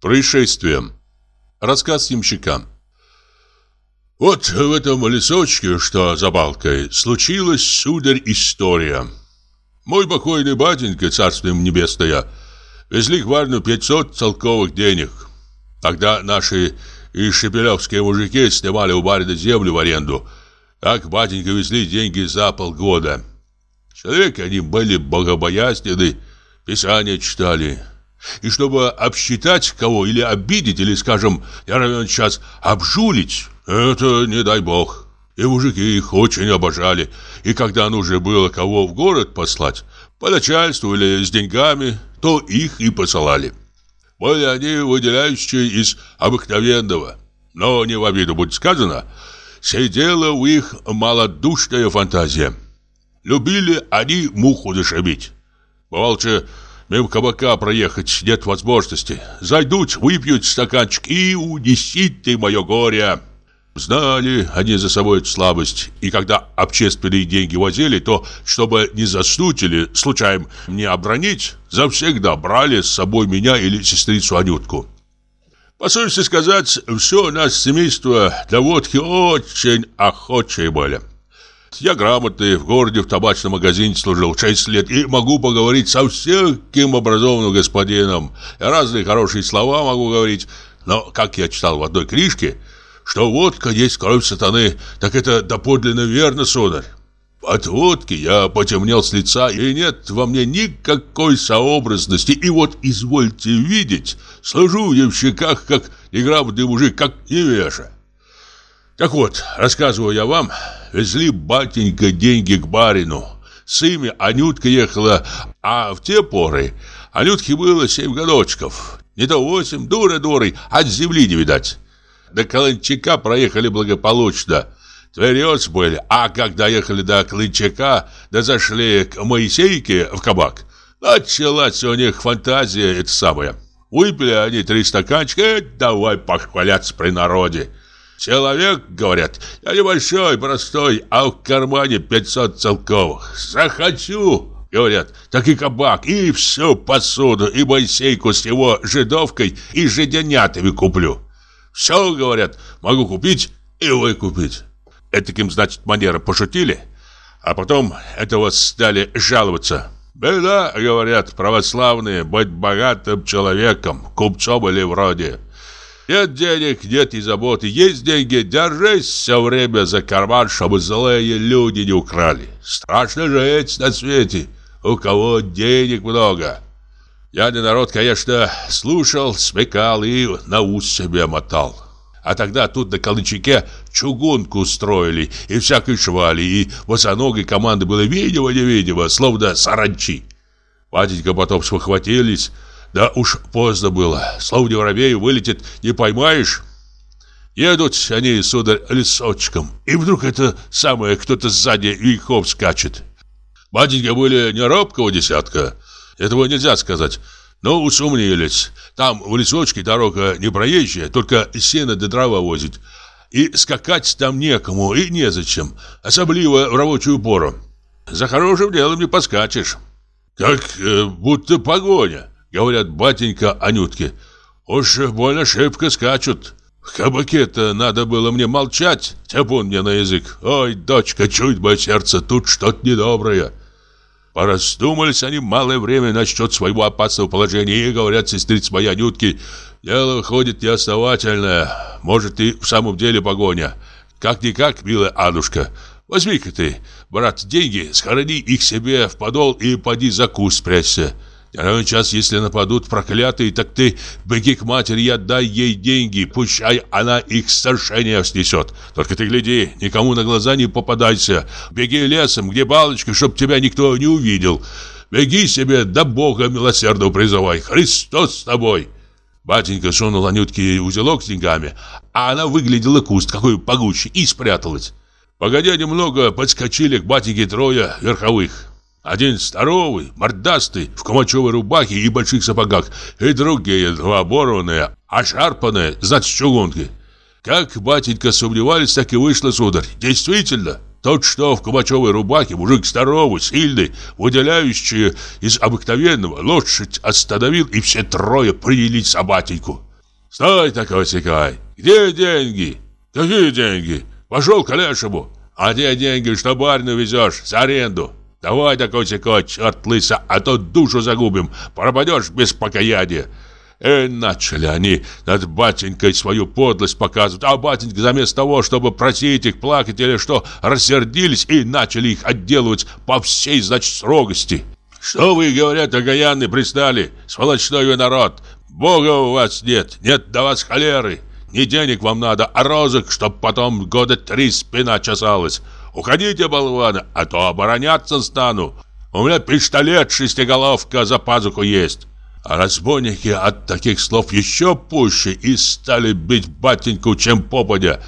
Происшествие. Рассказ ямщика. Вот в этом лесочке, что за балкой, случилась, сударь, история. Мой покойный батенька, царство им небесное, везли гвардию 500 целковых денег. Тогда наши и шепелевские мужики снимали у барина землю в аренду. Так батенька везли деньги за полгода. Человек они были богобоязненны, писания читали. И чтобы обсчитать кого или обидеть, или, скажем, я равен сейчас обжулить, это не дай бог. И мужики их очень обожали. И когда нужно было кого в город послать, по начальству или с деньгами, то их и посылали. Были они выделяющие из обыкновенного. Но не в обиду будет сказано, сидела у их малодушная фантазия. Любили они муху зашибить. Бывало, мимо кабака проехать нет возможности. Зайдут, выпьют стаканчик и унеси ты мое горе. Знали они за собой эту слабость, и когда общественные деньги возили, то, чтобы не заснуть или случайно не обронить, завсегда брали с собой меня или сестрицу Анютку. По совести сказать, все у нас семейство для водки очень охочие были. Я грамотный, в городе в табачном магазине служил 6 лет и могу поговорить со всяким образованным господином. Я разные хорошие слова могу говорить, но, как я читал в одной книжке, что водка есть кровь сатаны, так это доподлинно верно, сударь. От водки я потемнел с лица, и нет во мне никакой сообразности. И вот, извольте видеть, служу в ямщиках, как неграмотный мужик, как невеша. Так вот, рассказываю я вам, везли батенька деньги к барину. С ими Анютка ехала, а в те поры Анютке было семь годочков. Не то восемь, дура-дурой, от земли не видать. До Каланчака проехали благополучно. Тверец были, а когда ехали до Клынчака, да зашли к Моисейке в кабак, началась у них фантазия это самая. Выпили они три стаканчика, давай похваляться при народе. Человек, говорят, я небольшой, простой, а в кармане 500 целковых. Захочу, говорят, так и кабак, и всю посуду, и Моисейку с его жидовкой и жиденятами куплю. Все, говорят, могу купить и выкупить. Этаким, значит, манера пошутили, а потом этого стали жаловаться. Беда, говорят, православные, быть богатым человеком, купцом или вроде. Нет денег, нет и заботы. Есть деньги, держись все время за карман, чтобы злые люди не украли. Страшно жить на свете, у кого денег много. Я не народ, конечно, слушал, смекал и на ус себе мотал. А тогда тут на Калычаке чугунку строили и всякой швали, и босоногой команды было видимо-невидимо, словно саранчи. Батенька потом схватились, да уж поздно было. Словно воробей вылетит, не поймаешь. Едут они, сударь, лесочком. И вдруг это самое кто-то сзади вихов скачет. Батенька были не робкого десятка. Этого нельзя сказать. Но усомнились. Там в лесочке дорога не проезжая, только сено до дрова возить. И скакать там некому и незачем. Особливо в рабочую пору. За хорошим делом не поскачешь. Как э, будто погоня. Говорят, батенька Анютке. Уж больно шибко скачут. В кабаке-то надо было мне молчать. Тяпун мне на язык. Ой, дочка, чует мое сердце, тут что-то недоброе. Пораздумались они малое время насчет своего опасного положения и говорят сестрице моей Анютке, дело выходит неосновательное, может и в самом деле погоня. Как-никак, милая Анушка, возьми-ка ты, брат, деньги, схорони их себе в подол и поди за куст спрячься. Равен час, если нападут проклятые, так ты беги к матери и отдай ей деньги, пущай она их совершение снесет. Только ты гляди, никому на глаза не попадайся. Беги лесом, где балочка, чтоб тебя никто не увидел. Беги себе, да Бога милосердного призывай. Христос с тобой!» Батенька сунул Анютке узелок с деньгами, а она выглядела куст, какой погуще, и спряталась. Погодя немного, подскочили к батеньке трое верховых. Один здоровый, мордастый, в кумачевой рубахе и больших сапогах, и другие два оборванные, ошарпанные, значит, чугунки. Как батенька сомневались, так и вышло, сударь. Действительно, тот, что в кумачевой рубахе, мужик здоровый, сильный, выделяющий из обыкновенного, лошадь остановил, и все трое принялись за батеньку. Стой такой секай! Где деньги? Какие деньги? Пошел к лешему. А те деньги, что барину везешь, за аренду. Давай такой секой, черт лыса, а то душу загубим. Пропадешь без покаяния. И начали они над батенькой свою подлость показывать, а батенька заместо того, чтобы просить их плакать или что, рассердились и начали их отделывать по всей, значит, строгости. Что вы, говорят, окаянные пристали, сволочной вы народ, Бога у вас нет, нет до вас холеры, не денег вам надо, а розок, чтоб потом года три спина чесалась. Уходите, болваны, а то обороняться стану. У меня пистолет шестиголовка за пазуху есть. А разбойники от таких слов еще пуще и стали бить батеньку, чем попадя.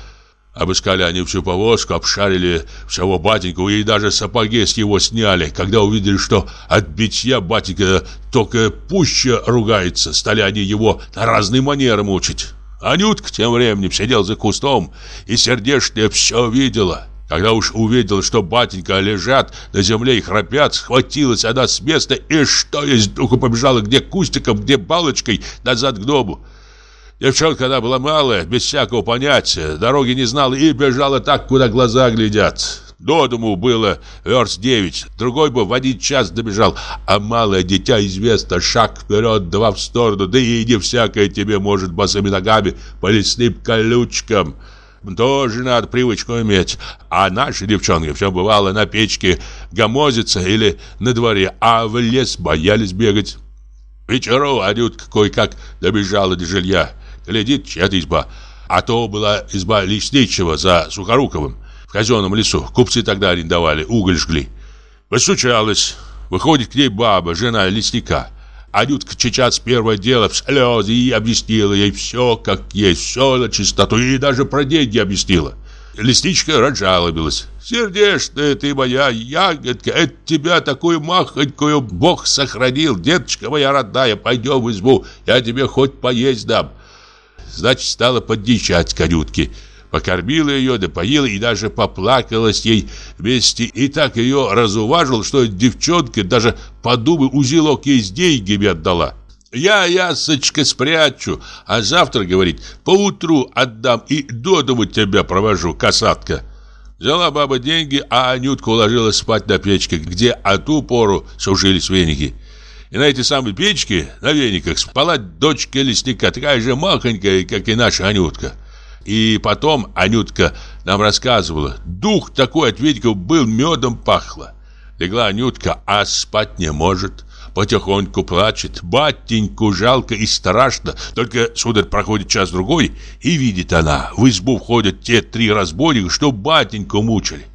Обыскали они всю повозку, обшарили всего батеньку и даже сапоги с него сняли. Когда увидели, что от битья батенька только пуще ругается, стали они его на разные манеры мучить. Анютка тем временем сидел за кустом и сердечная все видела. Когда уж увидела, что батенька лежат на земле и храпят, схватилась она с места и что есть духу побежала где кустиком, где палочкой назад к дому. Девчонка она была малая, без всякого понятия, дороги не знала и бежала так, куда глаза глядят. До дому было верст девять, другой бы в один час добежал, а малое дитя известно, шаг вперед, два в сторону, да и не всякое тебе может босыми ногами по лесным колючкам. Тоже надо привычку иметь. А наши девчонки все бывало на печке гомозиться или на дворе, а в лес боялись бегать. Вечеру Анютка кое-как добежала до жилья. Глядит, чья-то изба. А то была изба лесничего за Сухоруковым. В казенном лесу. Купцы тогда арендовали, уголь жгли. Постучалась. Выходит к ней баба, жена лесника. Анютка сейчас первое дело в слезы и объяснила ей все, как есть, все на чистоту, и даже про деньги объяснила. Лесничка разжалобилась. «Сердечная ты моя ягодка, это тебя такую махонькую Бог сохранил. Деточка моя родная, пойдем в избу, я тебе хоть поесть дам». Значит, стала поддичать конютки. Покормила ее, допоила и даже поплакалась ей вместе. И так ее разуважил, что девчонка даже по дубы узелок ей с деньгами отдала. Я, ясочка, спрячу, а завтра, говорит, поутру отдам и до дому тебя провожу, касатка. Взяла баба деньги, а Анютка уложила спать на печке, где от ту пору сужились веники. И на этой самой печке, на вениках, спала дочка лесника, такая же махонькая, как и наша Анютка. И потом Анютка нам рассказывала, дух такой от Витьков был, медом пахло. Легла Анютка, а спать не может. Потихоньку плачет, батеньку жалко и страшно. Только, сударь, проходит час-другой, и видит она, в избу входят те три разбойника, что батеньку мучили.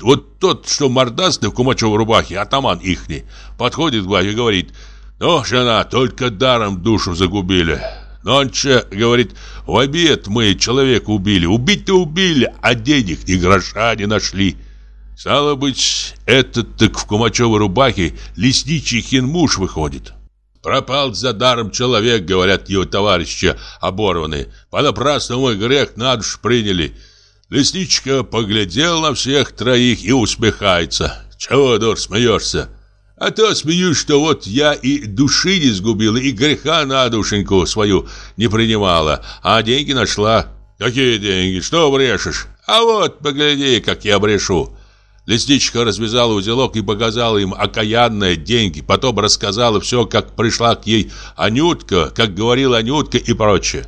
Вот тот, что мордастый в кумачевой рубахе, атаман ихний, подходит к бабе и говорит, «Ну, жена, только даром душу загубили». Нонче, говорит, в обед мы человека убили. Убить-то убили, а денег ни гроша не нашли. Стало быть, этот так в кумачевой рубахе лесничий хинмуш выходит. Пропал за даром человек, говорят его товарищи оборванные. Понапрасну мой грех на душу приняли. Лесничка поглядел на всех троих и усмехается. Чего, дур, смеешься? А то смеюсь, что вот я и души не сгубила, и греха на душеньку свою не принимала, а деньги нашла. Какие деньги? Что брешешь? А вот, погляди, как я брешу. Лесничка развязала узелок и показала им окаянные деньги. Потом рассказала все, как пришла к ей Анютка, как говорила Анютка и прочее.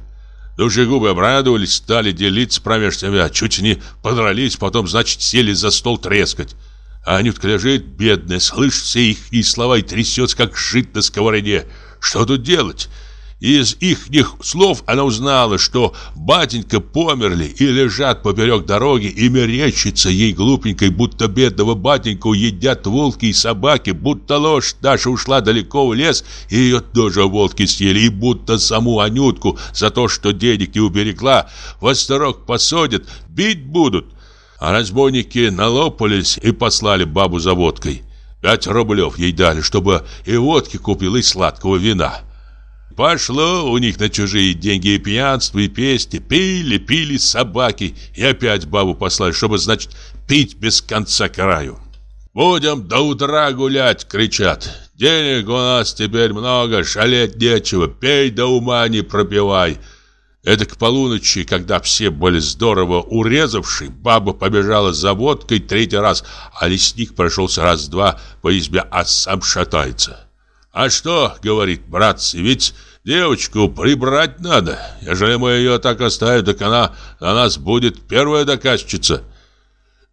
Душегубы обрадовались, стали делиться промеж себя, чуть не подрались, потом, значит, сели за стол трескать. А Анютка лежит, бедная, слышит все их и слова и трясется, как жить на сковороде. Что тут делать? Из ихних слов она узнала, что батенька померли и лежат поперек дороги, и мерещится ей глупенькой, будто бедного батеньку едят волки и собаки, будто ложь наша ушла далеко в лес, и ее тоже волки съели, и будто саму Анютку за то, что денег не уберегла, в осторог посадят, бить будут. А разбойники налопались и послали бабу за водкой. Пять рублев ей дали, чтобы и водки купил, и сладкого вина. Пошло у них на чужие деньги и пьянство, и песни. Пили, пили собаки. И опять бабу послали, чтобы, значит, пить без конца краю. «Будем до утра гулять!» — кричат. «Денег у нас теперь много, шалеть нечего. Пей до ума не пропивай!» Это к полуночи, когда все были здорово урезавши, баба побежала за водкой третий раз, а лесник прошелся раз-два по избе, а сам шатается. «А что, — говорит братцы, — ведь девочку прибрать надо. Ежели мы ее так оставим, так она на нас будет первая доказчица».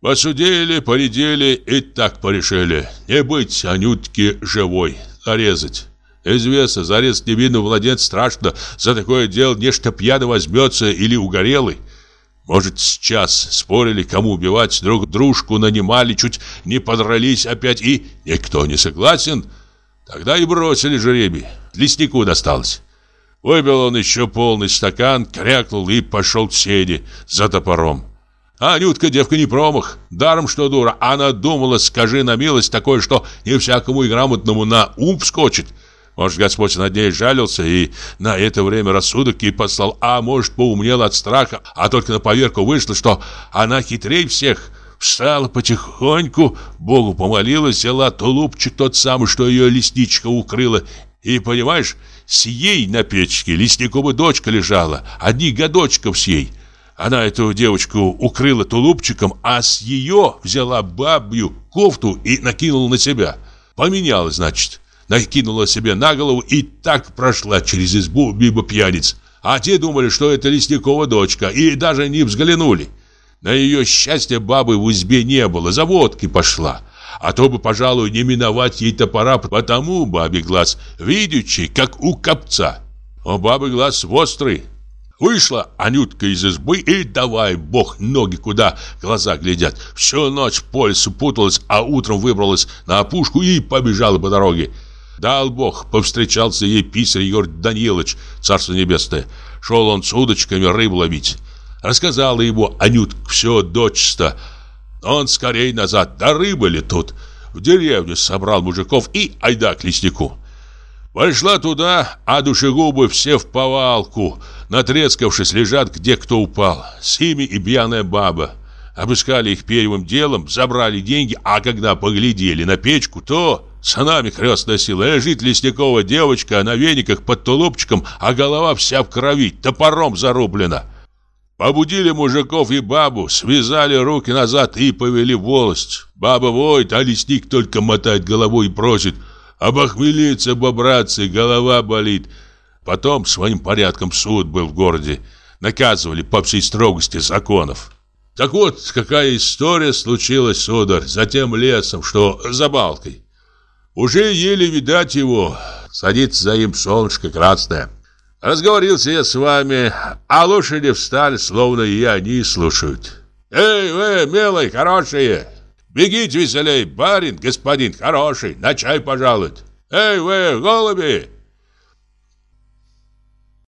Посудили, поредели и так порешили. Не быть Анютке живой, зарезать. Известно, зарез невинного младенца страшно. За такое дело нечто пьяно возьмется или угорелый. Может, сейчас спорили, кому убивать, друг дружку нанимали, чуть не подрались опять, и никто не согласен. Тогда и бросили жеребий. Леснику досталось. Выпил он еще полный стакан, крякнул и пошел к седе за топором. А Анютка девка не промах, даром что дура. Она думала, скажи на милость такое, что не всякому и грамотному на ум вскочит. Может, Господь над ней жалился и на это время рассудок ей послал, а может, поумнел от страха, а только на поверку вышло, что она хитрее всех. Встала потихоньку, Богу помолилась, взяла тулупчик тот самый, что ее лесничка укрыла, и, понимаешь, с ей на печке лесникова дочка лежала, одни годочков с ей. Она эту девочку укрыла тулупчиком, а с ее взяла бабью кофту и накинула на себя. Поменяла, значит накинула себе на голову и так прошла через избу мимо пьяниц. А те думали, что это Лесникова дочка, и даже не взглянули. На ее счастье бабы в избе не было, за водкой пошла. А то бы, пожалуй, не миновать ей топора, потому бабе глаз видячий, как у копца. У бабы глаз острый. Вышла Анютка из избы и давай, бог, ноги куда глаза глядят. Всю ночь по лесу путалась, а утром выбралась на опушку и побежала по дороге. Дал Бог, повстречался ей писарь Егор Данилович, царство небесное. Шел он с удочками рыбу ловить. Рассказала ему Анют все дочисто. Он скорей назад, да рыба ли тут? В деревню собрал мужиков и айда к леснику. Пошла туда, а душегубы все в повалку, натрескавшись, лежат, где кто упал. С ими и пьяная баба. Обыскали их первым делом, забрали деньги, а когда поглядели на печку, то нами крестная сила. Лежит Лесникова девочка на вениках под тулупчиком, а голова вся в крови, топором зарублена. Побудили мужиков и бабу, связали руки назад и повели волость. Баба воет, а лесник только мотает головой и просит «Обохмелиться, бобраться, голова болит». Потом своим порядком суд был в городе. Наказывали по всей строгости законов. Так вот, какая история случилась, сударь, за тем лесом, что за балкой. Уже еле видать его. Садится за им солнышко красное. Разговорился я с вами, а лошади встали, словно и они слушают. Эй, вы, милые, хорошие, бегите веселей, барин, господин хороший, на чай пожалуйте. Эй, вы, голуби,